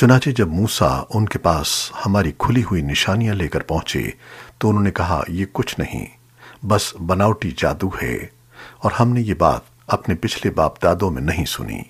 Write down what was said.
चुनाचे जब मूसा उनके पास हमारी खुली हुई निशानियाँ लेकर पहुँचे तो उन्होंने कहा, ये कुछ नहीं, बस बनावटी जादू है, और हमने ये बात अपने पिछले बाप दादों में नहीं सुनी।